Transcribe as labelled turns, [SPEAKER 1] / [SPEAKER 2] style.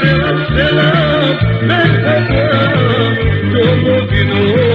[SPEAKER 1] Selam, selam, ben sana, domuz